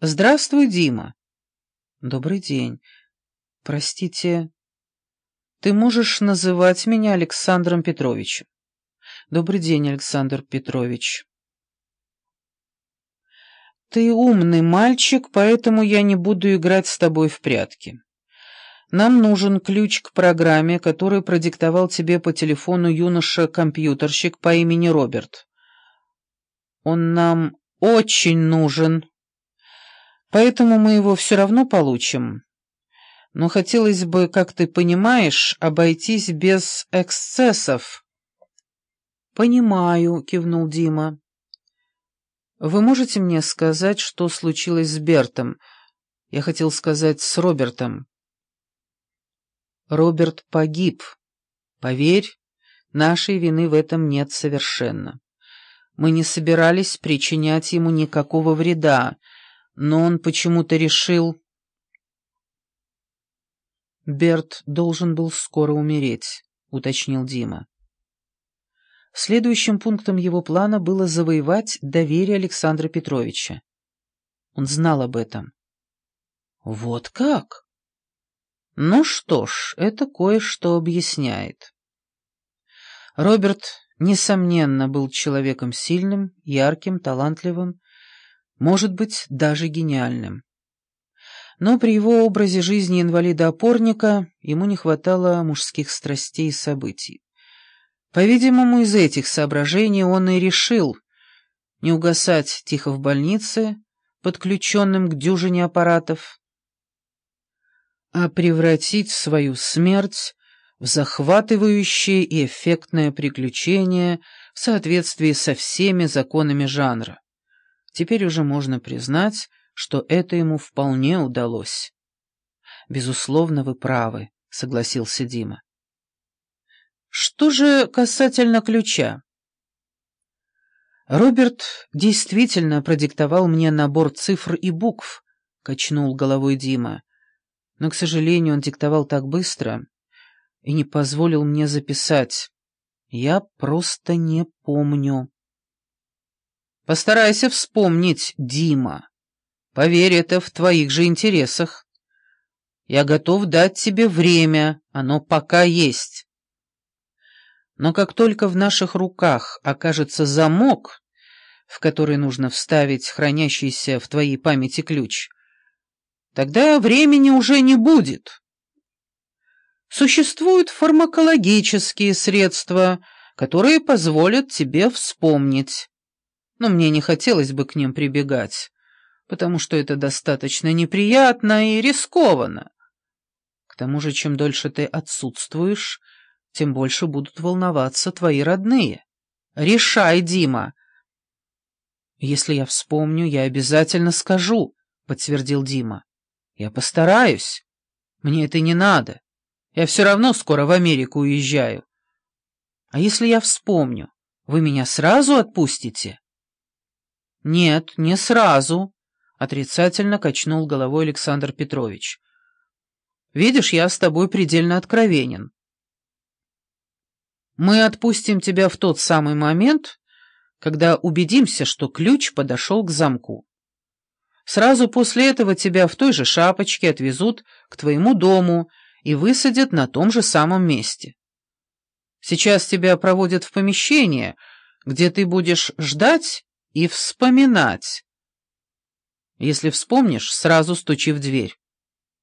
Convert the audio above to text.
Здравствуй, Дима. Добрый день. Простите, ты можешь называть меня Александром Петровичем. Добрый день, Александр Петрович. Ты умный мальчик, поэтому я не буду играть с тобой в прятки. Нам нужен ключ к программе, который продиктовал тебе по телефону юноша-компьютерщик по имени Роберт. Он нам очень нужен, поэтому мы его все равно получим. Но хотелось бы, как ты понимаешь, обойтись без эксцессов. «Понимаю», — кивнул Дима. «Вы можете мне сказать, что случилось с Бертом? Я хотел сказать, с Робертом». Роберт погиб. Поверь, нашей вины в этом нет совершенно. Мы не собирались причинять ему никакого вреда, но он почему-то решил... «Берт должен был скоро умереть», — уточнил Дима. Следующим пунктом его плана было завоевать доверие Александра Петровича. Он знал об этом. «Вот как?» Ну что ж, это кое-что объясняет. Роберт, несомненно, был человеком сильным, ярким, талантливым, может быть, даже гениальным. Но при его образе жизни инвалида-опорника ему не хватало мужских страстей и событий. По-видимому, из этих соображений он и решил не угасать тихо в больнице, подключенным к дюжине аппаратов, а превратить свою смерть в захватывающее и эффектное приключение в соответствии со всеми законами жанра. Теперь уже можно признать, что это ему вполне удалось. «Безусловно, вы правы», — согласился Дима. «Что же касательно ключа?» «Роберт действительно продиктовал мне набор цифр и букв», — качнул головой Дима но, к сожалению, он диктовал так быстро и не позволил мне записать. Я просто не помню. Постарайся вспомнить, Дима. Поверь, это в твоих же интересах. Я готов дать тебе время, оно пока есть. Но как только в наших руках окажется замок, в который нужно вставить хранящийся в твоей памяти ключ, Тогда времени уже не будет. Существуют фармакологические средства, которые позволят тебе вспомнить. Но мне не хотелось бы к ним прибегать, потому что это достаточно неприятно и рискованно. К тому же, чем дольше ты отсутствуешь, тем больше будут волноваться твои родные. Решай, Дима. Если я вспомню, я обязательно скажу, — подтвердил Дима. Я постараюсь. Мне это не надо. Я все равно скоро в Америку уезжаю. А если я вспомню, вы меня сразу отпустите? Нет, не сразу, — отрицательно качнул головой Александр Петрович. Видишь, я с тобой предельно откровенен. Мы отпустим тебя в тот самый момент, когда убедимся, что ключ подошел к замку. Сразу после этого тебя в той же шапочке отвезут к твоему дому и высадят на том же самом месте. Сейчас тебя проводят в помещение, где ты будешь ждать и вспоминать. Если вспомнишь, сразу стучи в дверь.